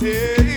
Yeah.